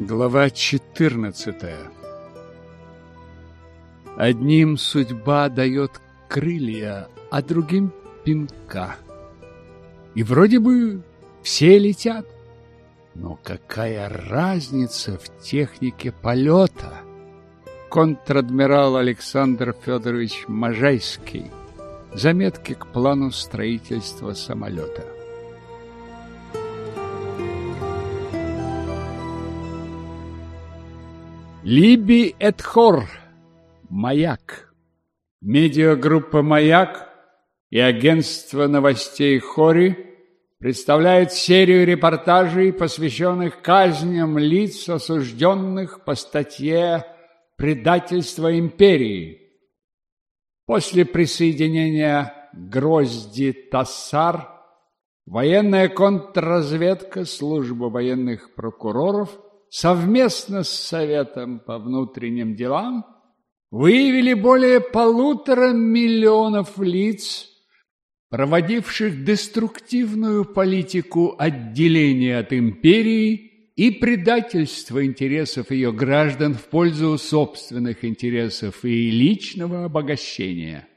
Глава 14 Одним судьба дает крылья, а другим пинка. И вроде бы все летят. Но какая разница в технике полета? Контр-адмирал Александр Федорович Можайский. Заметки к плану строительства самолета. Либи Эдхор. Маяк. Медиагруппа «Маяк» и агентство новостей «Хори» представляет серию репортажей, посвященных казням лиц, осужденных по статье «Предательство империи». После присоединения Грозди Тассар военная контрразведка, служба военных прокуроров – совместно с Советом по внутренним делам выявили более полутора миллионов лиц, проводивших деструктивную политику отделения от империи и предательства интересов ее граждан в пользу собственных интересов и личного обогащения.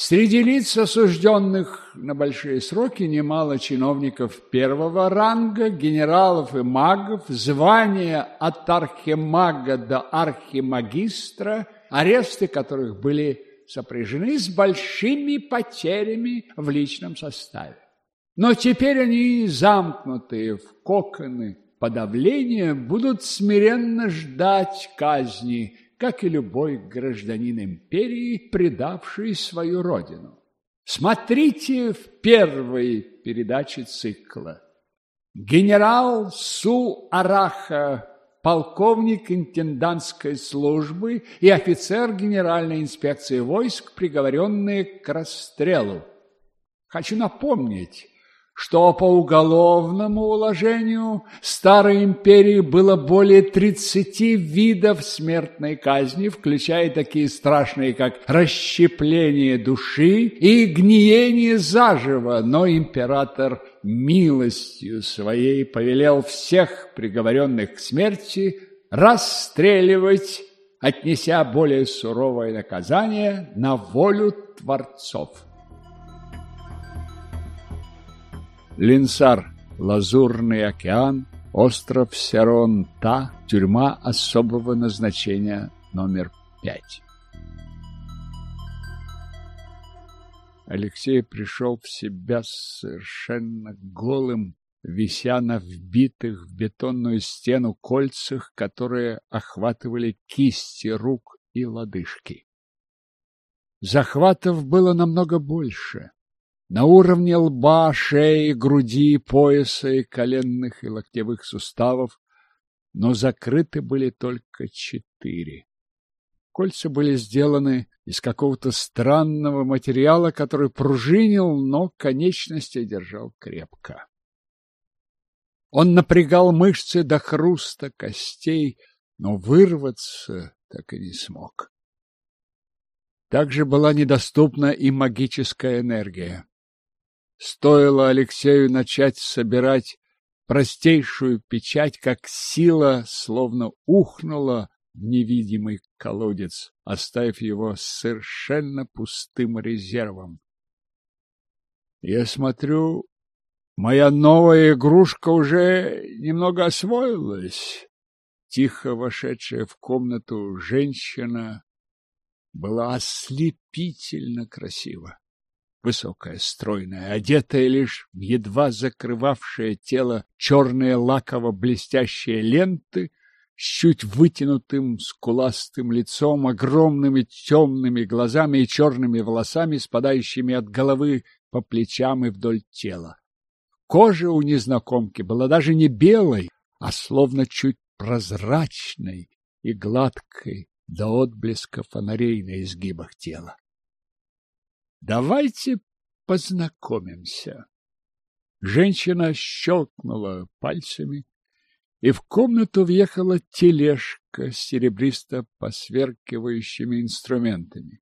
Среди лиц, осужденных на большие сроки, немало чиновников первого ранга, генералов и магов, звания от архимага до архимагистра, аресты которых были сопряжены с большими потерями в личном составе. Но теперь они, замкнутые в коконы подавления, будут смиренно ждать казни – как и любой гражданин империи, предавший свою родину. Смотрите в первой передаче цикла. Генерал Су Араха, полковник интендантской службы и офицер Генеральной инспекции войск, приговоренные к расстрелу. Хочу напомнить, что по уголовному уложению Старой империи было более 30 видов смертной казни, включая такие страшные, как расщепление души и гниение заживо, но император милостью своей повелел всех приговоренных к смерти расстреливать, отнеся более суровое наказание на волю творцов. Линсар, Лазурный океан, остров Серон-Та, тюрьма особого назначения номер пять. Алексей пришел в себя совершенно голым, вися на вбитых в бетонную стену кольцах, которые охватывали кисти рук и лодыжки. Захватов было намного больше. На уровне лба, шеи, груди, пояса и коленных и локтевых суставов, но закрыты были только четыре. Кольца были сделаны из какого-то странного материала, который пружинил, но конечности держал крепко. Он напрягал мышцы до хруста костей, но вырваться так и не смог. Также была недоступна и магическая энергия. Стоило Алексею начать собирать простейшую печать, как сила словно ухнула в невидимый колодец, оставив его совершенно пустым резервом. Я смотрю, моя новая игрушка уже немного освоилась. Тихо вошедшая в комнату женщина была ослепительно красива высокая, стройная, одетая лишь в едва закрывавшее тело черные лаково-блестящие ленты, с чуть вытянутым скуластым лицом, огромными темными глазами и черными волосами, спадающими от головы по плечам и вдоль тела. Кожа у незнакомки была даже не белой, а словно чуть прозрачной и гладкой до отблеска фонарей на изгибах тела. Давайте познакомимся. Женщина щелкнула пальцами, и в комнату въехала тележка с серебристо посверкивающими инструментами.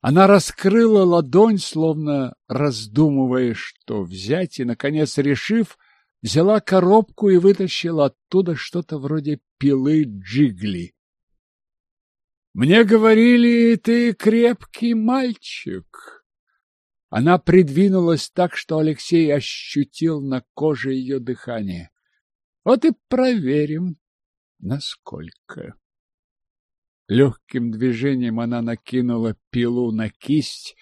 Она раскрыла ладонь, словно раздумывая, что взять, и, наконец, решив, взяла коробку и вытащила оттуда что-то вроде пилы джигли. «Мне говорили, ты крепкий мальчик». Она придвинулась так, что Алексей ощутил на коже ее дыхание. «Вот и проверим, насколько». Легким движением она накинула пилу на кисть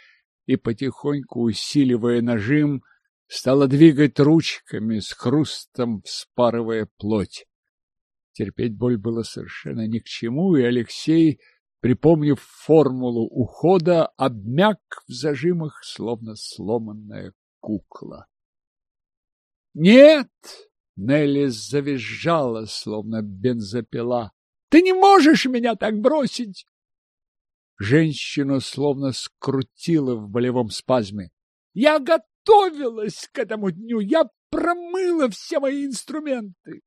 и, потихоньку усиливая нажим, стала двигать ручками, с хрустом вспарывая плоть. Терпеть боль было совершенно ни к чему, и Алексей, припомнив формулу ухода, обмяк в зажимах, словно сломанная кукла. «Нет!» — Нелли завизжала, словно бензопила. Ты не можешь меня так бросить!» Женщину словно скрутило в болевом спазме. «Я готовилась к этому дню! Я промыла все мои инструменты!»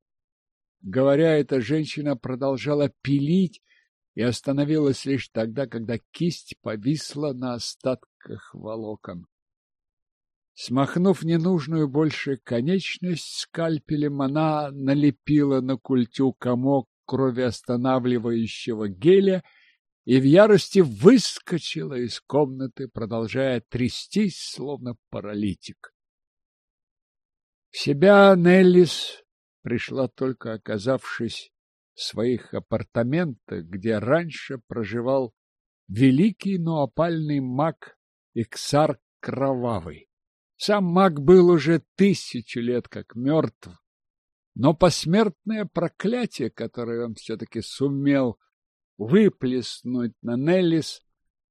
Говоря это, женщина продолжала пилить и остановилась лишь тогда, когда кисть повисла на остатках волокон. Смахнув ненужную больше конечность скальпелем, она налепила на культю комок кровеостанавливающего геля и в ярости выскочила из комнаты, продолжая трястись, словно паралитик. В себя Неллис пришла только оказавшись своих апартаментах, где раньше проживал великий, но опальный маг Иксар Кровавый. Сам маг был уже тысячу лет как мертв, но посмертное проклятие, которое он все-таки сумел выплеснуть на Неллис,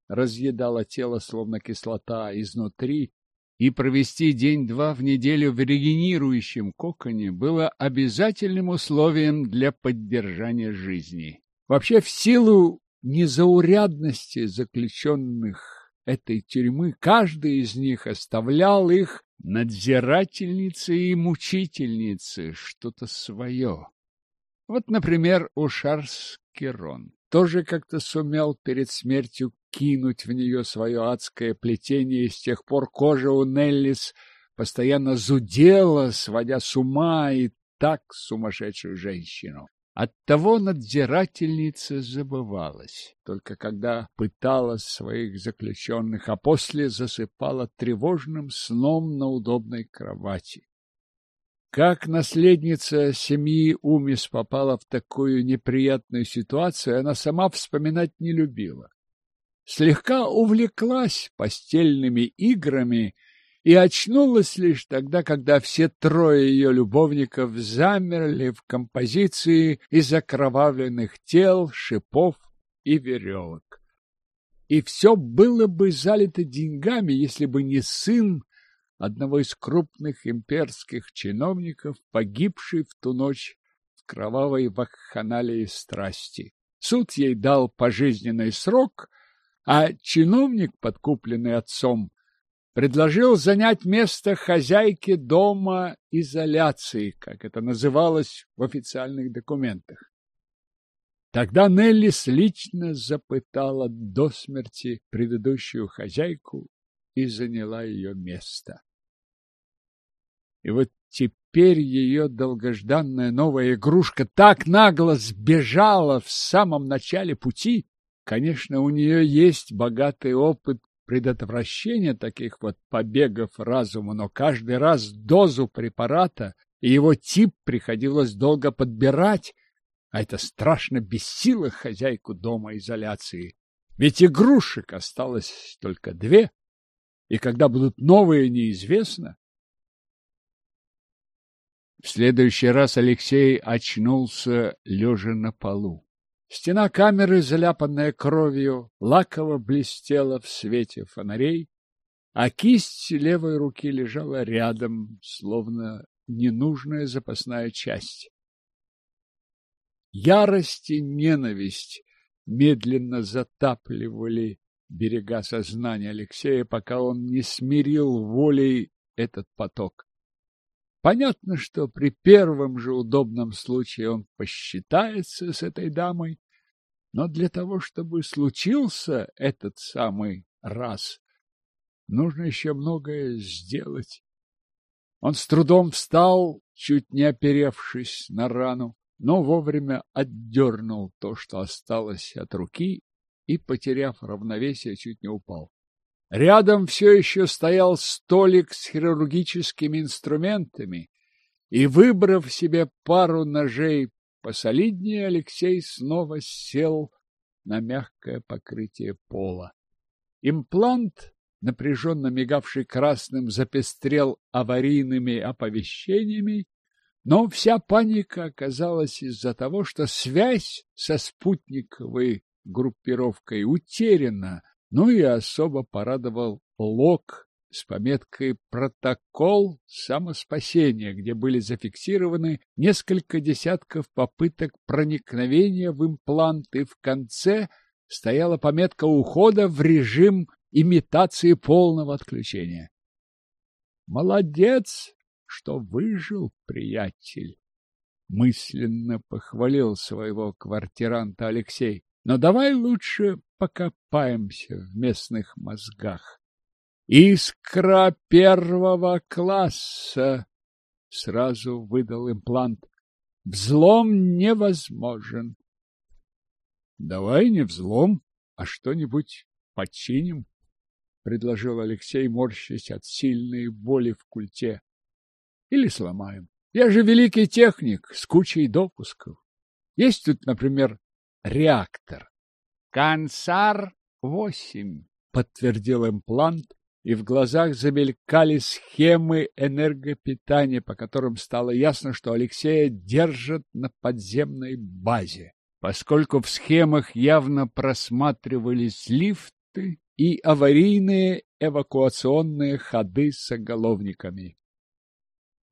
разъедало тело, словно кислота, изнутри, и провести день-два в неделю в регенерирующем коконе было обязательным условием для поддержания жизни. Вообще, в силу незаурядности заключенных этой тюрьмы, каждый из них оставлял их надзирательницы и мучительницы что-то свое. Вот, например, у Шарскерон тоже как-то сумел перед смертью кинуть в нее свое адское плетение, и с тех пор кожа у Неллис постоянно зудела, сводя с ума и так сумасшедшую женщину. Оттого надзирательница забывалась, только когда пытала своих заключенных, а после засыпала тревожным сном на удобной кровати. Как наследница семьи Умис попала в такую неприятную ситуацию, она сама вспоминать не любила. Слегка увлеклась постельными играми и очнулась лишь тогда, когда все трое ее любовников замерли в композиции из окровавленных тел, шипов и веревок. И все было бы залито деньгами, если бы не сын одного из крупных имперских чиновников, погибший в ту ночь в кровавой вакханалии страсти. Суд ей дал пожизненный срок, а чиновник, подкупленный отцом, предложил занять место хозяйки дома изоляции, как это называлось в официальных документах. Тогда Неллис лично запытала до смерти предыдущую хозяйку и заняла ее место. И вот теперь ее долгожданная новая игрушка так нагло сбежала в самом начале пути. Конечно, у нее есть богатый опыт предотвращения таких вот побегов разума, но каждый раз дозу препарата и его тип приходилось долго подбирать, а это страшно бесило хозяйку дома изоляции. Ведь игрушек осталось только две, и когда будут новые, неизвестно. В следующий раз Алексей очнулся лежа на полу. Стена камеры, заляпанная кровью, лаково блестела в свете фонарей, а кисть левой руки лежала рядом, словно ненужная запасная часть. Ярость и ненависть медленно затапливали берега сознания Алексея, пока он не смирил волей этот поток. Понятно, что при первом же удобном случае он посчитается с этой дамой, но для того, чтобы случился этот самый раз, нужно еще многое сделать. Он с трудом встал, чуть не оперевшись на рану, но вовремя отдернул то, что осталось от руки, и, потеряв равновесие, чуть не упал. Рядом все еще стоял столик с хирургическими инструментами, и, выбрав себе пару ножей посолиднее, Алексей снова сел на мягкое покрытие пола. Имплант, напряженно мигавший красным, запестрел аварийными оповещениями, но вся паника оказалась из-за того, что связь со спутниковой группировкой утеряна, ну и особо порадовал лог с пометкой «Протокол самоспасения», где были зафиксированы несколько десятков попыток проникновения в имплант, и в конце стояла пометка ухода в режим имитации полного отключения. «Молодец, что выжил, приятель!» Мысленно похвалил своего квартиранта Алексей. «Но давай лучше покопаемся в местных мозгах. Искра первого класса, сразу выдал имплант. Взлом невозможен. Давай не взлом, а что-нибудь починим, предложил Алексей, морщась от сильной боли в культе. Или сломаем. Я же великий техник с кучей допусков. Есть тут, например, реактор. Кансар-8, подтвердил имплант, и в глазах замелькали схемы энергопитания, по которым стало ясно, что Алексея держат на подземной базе. Поскольку в схемах явно просматривались лифты и аварийные эвакуационные ходы с оголовниками.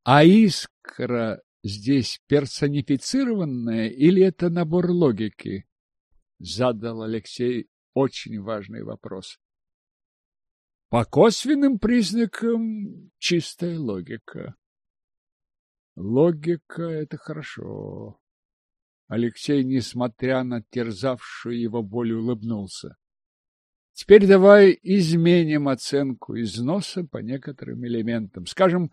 А искра здесь персонифицированная или это набор логики? Задал Алексей очень важный вопрос. По косвенным признакам чистая логика. Логика — это хорошо. Алексей, несмотря на терзавшую его боль, улыбнулся. Теперь давай изменим оценку износа по некоторым элементам. Скажем,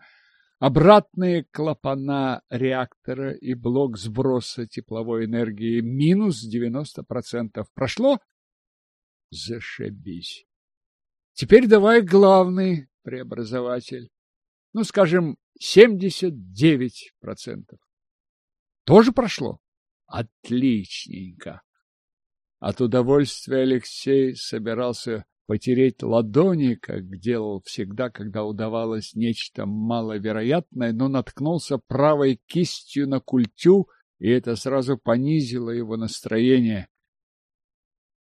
обратные клапана реактора и блок сброса тепловой энергии минус 90%. Прошло? Зашибись. Теперь давай главный преобразователь. Ну, скажем, 79%. Тоже прошло? Отличненько. От удовольствия Алексей собирался потереть ладони, как делал всегда, когда удавалось нечто маловероятное, но наткнулся правой кистью на культю, и это сразу понизило его настроение.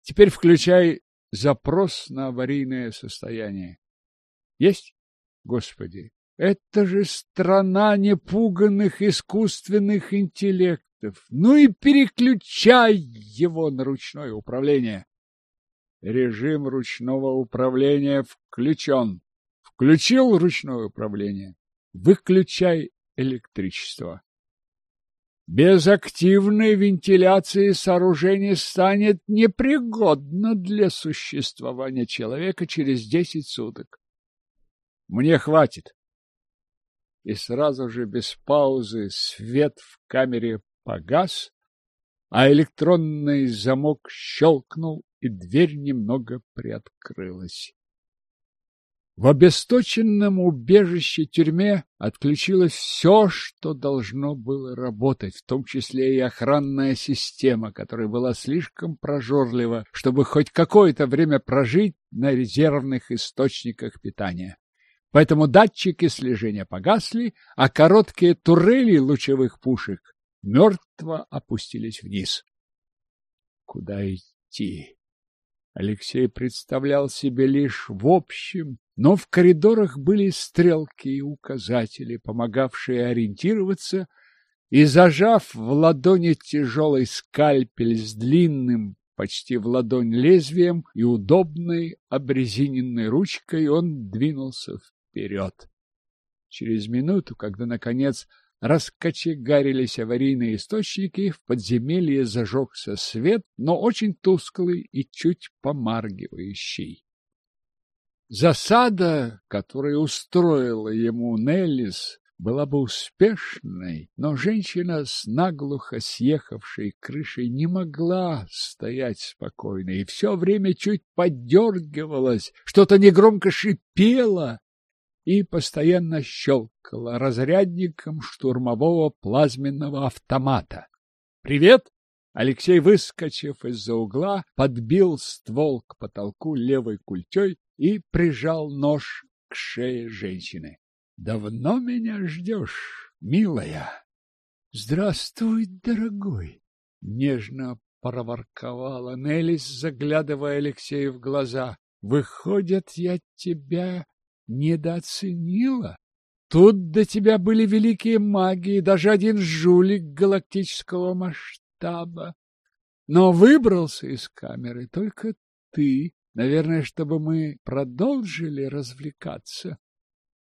Теперь включай запрос на аварийное состояние. Есть? Господи, это же страна непуганных искусственных интеллектов. Ну и переключай его на ручное управление. Режим ручного управления включен. Включил ручное управление. Выключай электричество. Без активной вентиляции сооружение станет непригодно для существования человека через десять суток. Мне хватит. И сразу же без паузы свет в камере погас, а электронный замок щелкнул, и дверь немного приоткрылась. В обесточенном убежище тюрьме отключилось все, что должно было работать, в том числе и охранная система, которая была слишком прожорлива, чтобы хоть какое-то время прожить на резервных источниках питания. Поэтому датчики слежения погасли, а короткие турели лучевых пушек мертво опустились вниз. Куда идти? Алексей представлял себе лишь в общем но в коридорах были стрелки и указатели, помогавшие ориентироваться, и, зажав в ладони тяжелый скальпель с длинным, почти в ладонь лезвием и удобной обрезиненной ручкой, он двинулся вперед. Через минуту, когда, наконец, раскочегарились аварийные источники, в подземелье зажегся свет, но очень тусклый и чуть помаргивающий. Засада, которую устроила ему Неллис, была бы успешной, но женщина с наглухо съехавшей крышей не могла стоять спокойно и все время чуть подергивалась, что-то негромко шипело и постоянно щелкала разрядником штурмового плазменного автомата. «Привет!» Алексей, выскочив из-за угла, подбил ствол к потолку левой культей и прижал нож к шее женщины. Давно меня ждешь, милая? Здравствуй, дорогой, нежно проворковала Нелис, заглядывая Алексею в глаза. Выходит, я тебя недооценила? Тут до тебя были великие маги и даже один жулик галактического масштаба. Но выбрался из камеры только ты, наверное, чтобы мы продолжили развлекаться.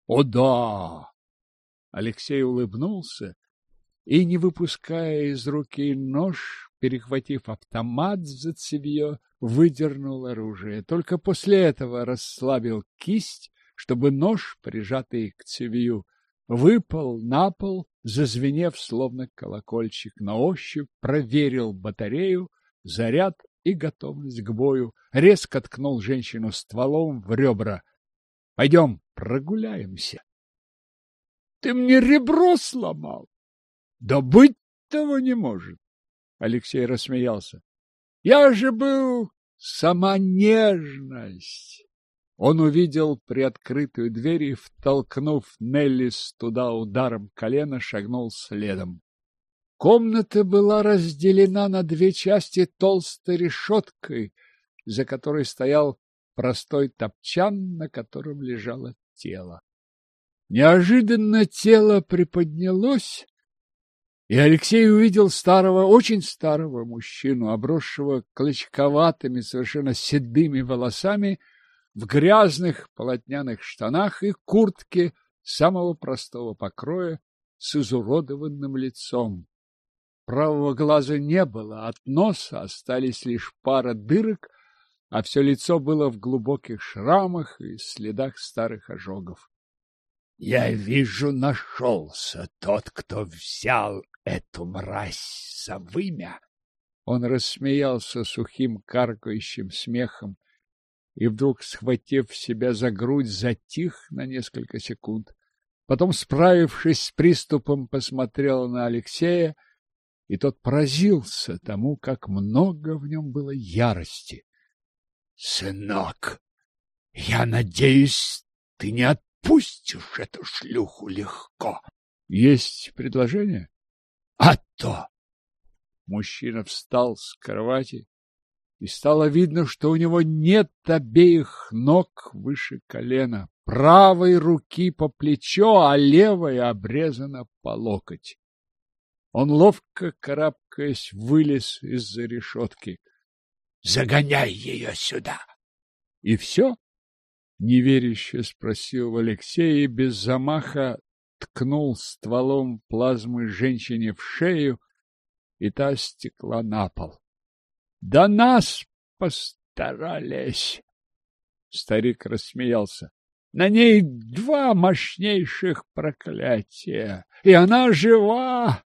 О да! Алексей улыбнулся и, не выпуская из руки нож, перехватив автомат за цевье, выдернул оружие. Только после этого расслабил кисть, чтобы нож, прижатый к цевью, выпал на пол, зазвенев словно колокольчик. На ощупь проверил батарею, заряд и готовность к бою, резко ткнул женщину стволом в ребра. — Пойдем, прогуляемся. Ты мне ребро сломал. Да быть того не может. Алексей рассмеялся. Я же был сама нежность. Он увидел приоткрытую дверь и, втолкнув Неллис туда ударом колена, шагнул следом. Комната была разделена на две части толстой решеткой, за которой стоял простой топчан, на котором лежало тело. Неожиданно тело приподнялось, и Алексей увидел старого, очень старого мужчину, обросшего клочковатыми, совершенно седыми волосами, в грязных полотняных штанах и куртке самого простого покроя с изуродованным лицом. Правого глаза не было, от носа остались лишь пара дырок, а все лицо было в глубоких шрамах и следах старых ожогов. — Я вижу, нашелся тот, кто взял эту мразь за вымя. Он рассмеялся сухим каркающим смехом и вдруг, схватив себя за грудь, затих на несколько секунд. Потом, справившись с приступом, посмотрел на Алексея, и тот поразился тому, как много в нем было ярости. Сынок, я надеюсь, ты не отпустишь эту шлюху легко. Есть предложение? А то! Мужчина встал с кровати, и стало видно, что у него нет обеих ног выше колена, правой руки по плечо, а левая обрезана по локоть. Он ловко, карабкаясь, вылез из-за решетки. Загоняй ее сюда. — И все? — неверяще спросил Алексей и без замаха ткнул стволом плазмы женщине в шею, и та стекла на пол. — Да нас постарались! Старик рассмеялся. На ней два мощнейших проклятия, и она жива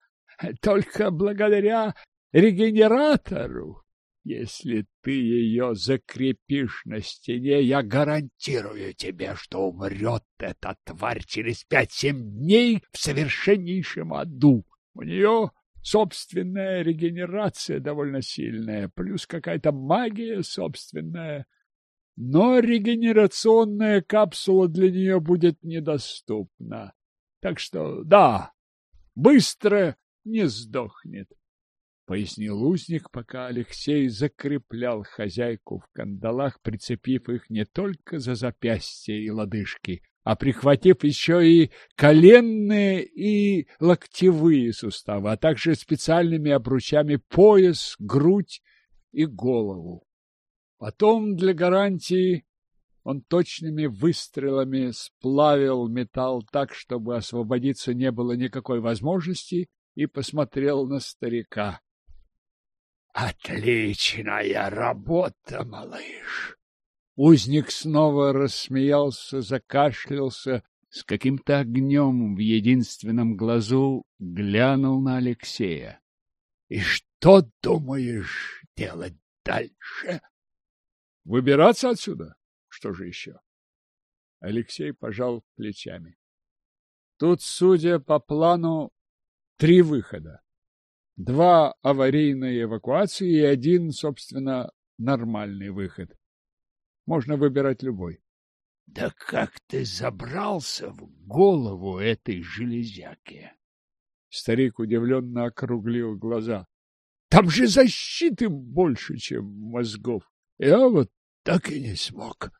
только благодаря регенератору. Если ты ее закрепишь на стене, я гарантирую тебе, что умрет эта тварь через пять-семь дней в совершеннейшем аду. У нее собственная регенерация довольно сильная, плюс какая-то магия собственная. Но регенерационная капсула для нее будет недоступна. Так что, да, быстро не сдохнет. — пояснил узник, пока Алексей закреплял хозяйку в кандалах, прицепив их не только за запястья и лодыжки, а прихватив еще и коленные и локтевые суставы, а также специальными обручами пояс, грудь и голову. Потом для гарантии он точными выстрелами сплавил металл так, чтобы освободиться не было никакой возможности, и посмотрел на старика. Отличная работа, малыш. Узник снова рассмеялся, закашлялся, с каким-то огнем в единственном глазу глянул на Алексея. — И что думаешь делать дальше? — Выбираться отсюда. Что же еще? Алексей пожал плечами. Тут, судя по плану, три выхода. Два аварийной эвакуации и один, собственно, нормальный выход. Можно выбирать любой. — Да как ты забрался в голову этой железяки? Старик удивленно округлил глаза. — Там же защиты больше, чем мозгов. Я вот так и не смог.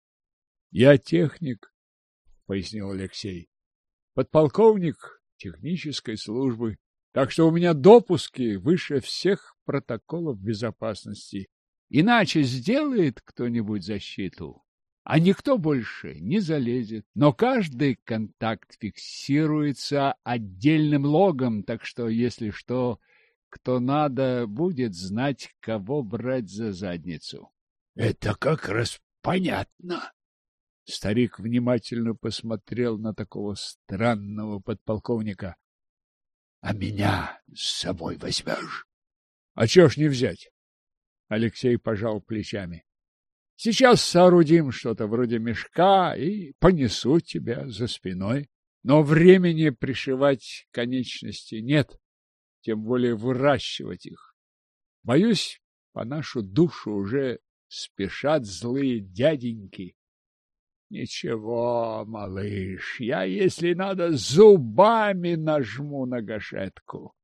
— Я техник, — пояснил Алексей. — Подполковник технической службы. Так что у меня допуски выше всех протоколов безопасности. Иначе сделает кто-нибудь защиту, а никто больше не залезет. Но каждый контакт фиксируется отдельным логом, так что, если что, кто надо, будет знать, кого брать за задницу. — Это как раз понятно. Старик внимательно посмотрел на такого странного подполковника. А меня с собой возьмешь? А чего ж не взять? Алексей пожал плечами. Сейчас соорудим что-то вроде мешка и понесу тебя за спиной. Но времени пришивать конечности нет, тем более выращивать их. Боюсь, по нашу душу уже спешат злые дяденьки Ничего, малыш, я, если надо, зубами нажму на гашетку.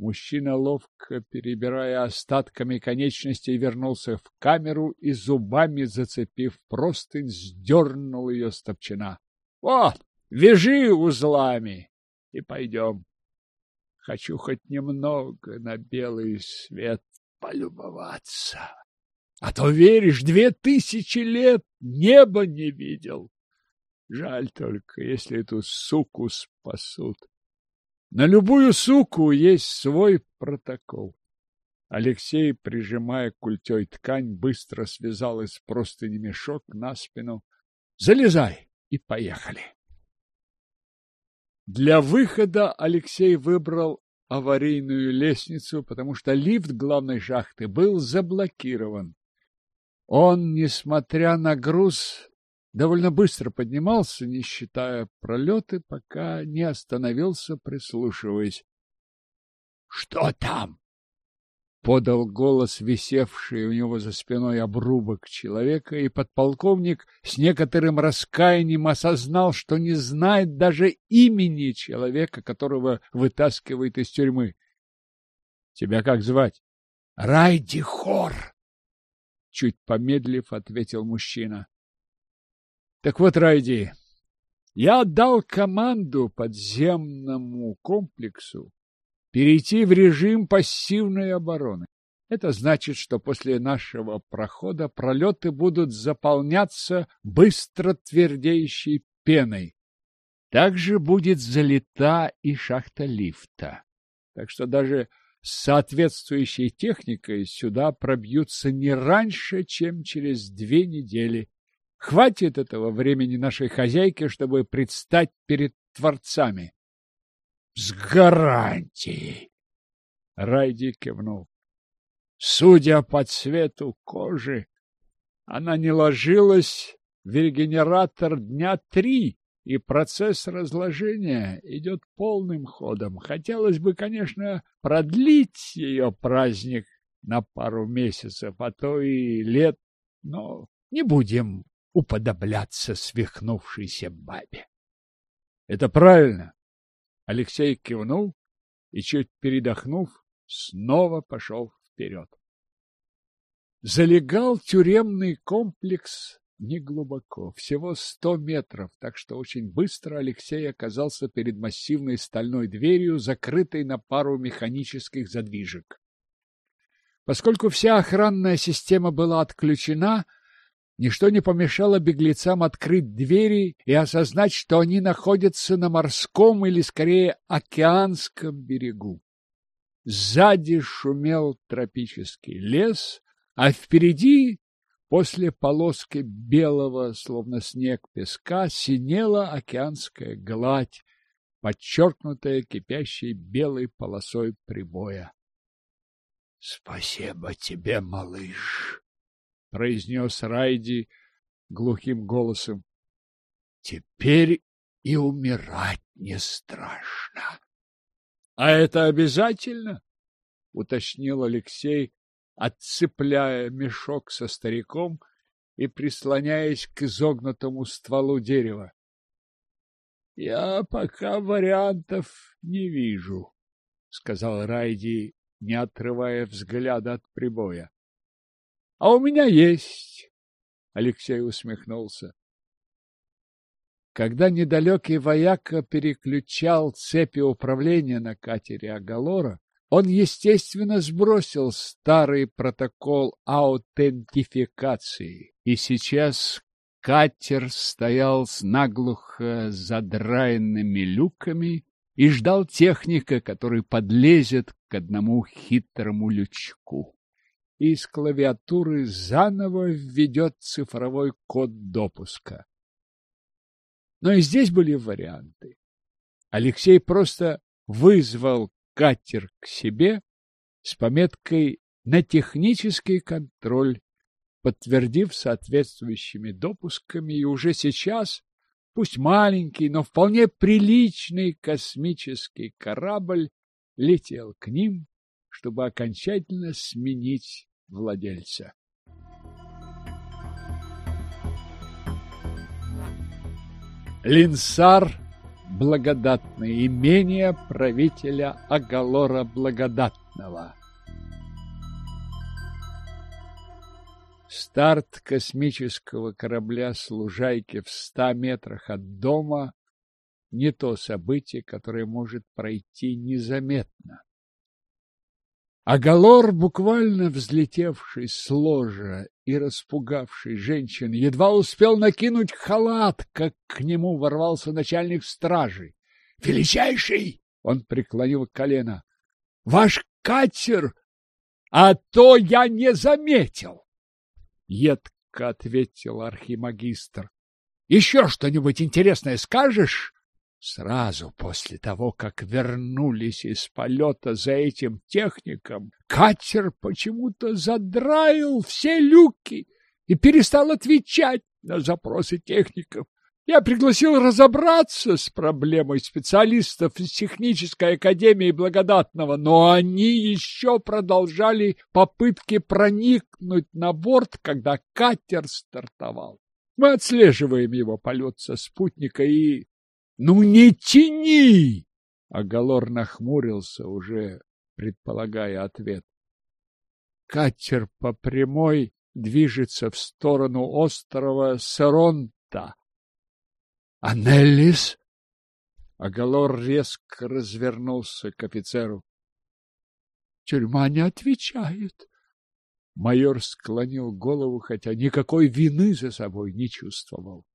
Мужчина, ловко перебирая остатками конечностей, вернулся в камеру и, зубами зацепив простынь, сдернул ее с топчина. — Вот, вяжи узлами и пойдем. Хочу хоть немного на белый свет полюбоваться. А то, веришь, две тысячи лет неба не видел. Жаль только, если эту суку спасут. На любую суку есть свой протокол. Алексей, прижимая культей ткань, быстро связал из простыни мешок на спину. Залезай и поехали. Для выхода Алексей выбрал аварийную лестницу, потому что лифт главной шахты был заблокирован. Он, несмотря на груз, довольно быстро поднимался, не считая пролеты, пока не остановился, прислушиваясь. — Что там? — подал голос, висевший у него за спиной обрубок человека, и подполковник с некоторым раскаянием осознал, что не знает даже имени человека, которого вытаскивает из тюрьмы. — Тебя как звать? — Райди Хор. Чуть помедлив, ответил мужчина. Так вот, Райди, я отдал команду подземному комплексу перейти в режим пассивной обороны. Это значит, что после нашего прохода пролеты будут заполняться быстро твердеющей пеной. Также будет залита и шахта лифта. Так что даже с соответствующей техникой сюда пробьются не раньше, чем через две недели. Хватит этого времени нашей хозяйке, чтобы предстать перед творцами. — С гарантией! — Райди кивнул. Судя по цвету кожи, она не ложилась в регенератор дня три, и процесс разложения идет полным ходом. Хотелось бы, конечно, продлить ее праздник на пару месяцев, а то и лет, но не будем уподобляться свихнувшейся бабе. — Это правильно. Алексей кивнул и, чуть передохнув, снова пошел вперед. Залегал тюремный комплекс неглубоко, всего сто метров, так что очень быстро Алексей оказался перед массивной стальной дверью, закрытой на пару механических задвижек. Поскольку вся охранная система была отключена, ничто не помешало беглецам открыть двери и осознать, что они находятся на морском или, скорее, океанском берегу. Сзади шумел тропический лес, а впереди После полоски белого, словно снег песка, синела океанская гладь, подчеркнутая кипящей белой полосой прибоя. — Спасибо тебе, малыш, — произнес Райди глухим голосом. — Теперь и умирать не страшно. — А это обязательно? — уточнил Алексей, отцепляя мешок со стариком и прислоняясь к изогнутому стволу дерева. — Я пока вариантов не вижу, — сказал Райди, не отрывая взгляда от прибоя. — А у меня есть, — Алексей усмехнулся. Когда недалекий вояка переключал цепи управления на катере Агалора, он, естественно, сбросил старый протокол аутентификации, и сейчас катер стоял с наглухо задраенными люками и ждал техника, который подлезет к одному хитрому лючку. Из клавиатуры заново введет цифровой код допуска. Но и здесь были варианты. Алексей просто вызвал катер к себе с пометкой на технический контроль, подтвердив соответствующими допусками, и уже сейчас, пусть маленький, но вполне приличный космический корабль летел к ним, чтобы окончательно сменить владельца. Линсар благодатное имение правителя Агалора Благодатного. Старт космического корабля с лужайки в ста метрах от дома не то событие, которое может пройти незаметно. Агалор, буквально взлетевший с ложа и распугавший женщин, едва успел накинуть халат, как к нему ворвался начальник стражи. — Величайший! — он преклонил колено. — Ваш катер! А то я не заметил! — едко ответил архимагистр. — Еще что-нибудь интересное скажешь? Сразу после того, как вернулись из полета за этим техником, катер почему-то задраил все люки и перестал отвечать на запросы техников. Я пригласил разобраться с проблемой специалистов из технической академии Благодатного, но они еще продолжали попытки проникнуть на борт, когда катер стартовал. Мы отслеживаем его полет со спутника и ну не тяни! Агалор нахмурился, уже предполагая ответ. Катер по прямой движется в сторону острова Саронта. Анеллис? Агалор резко развернулся к офицеру. Тюрьма не отвечает. Майор склонил голову, хотя никакой вины за собой не чувствовал.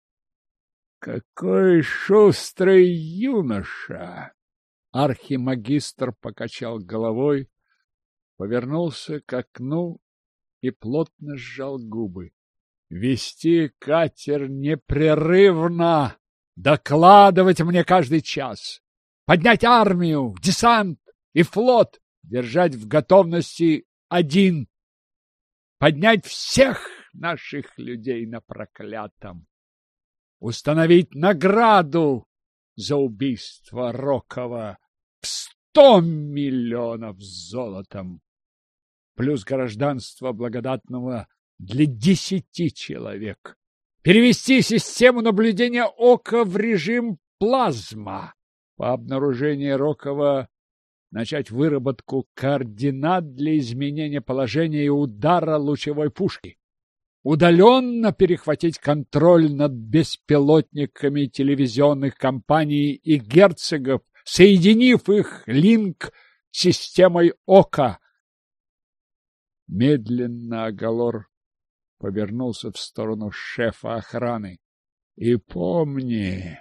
Какой шустрый юноша! Архимагистр покачал головой, повернулся к окну и плотно сжал губы. Вести катер непрерывно, докладывать мне каждый час, поднять армию, десант и флот, держать в готовности один, поднять всех наших людей на проклятом установить награду за убийство Рокова в сто миллионов золотом, плюс гражданство благодатного для десяти человек. Перевести систему наблюдения ока в режим плазма. По обнаружению Рокова начать выработку координат для изменения положения и удара лучевой пушки удаленно перехватить контроль над беспилотниками телевизионных компаний и герцогов, соединив их линк с системой ОКА. Медленно Агалор повернулся в сторону шефа охраны. И помни,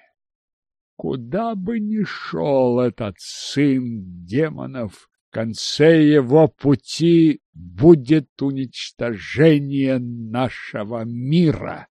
куда бы ни шел этот сын демонов, конце его пути будет уничтожение нашего мира.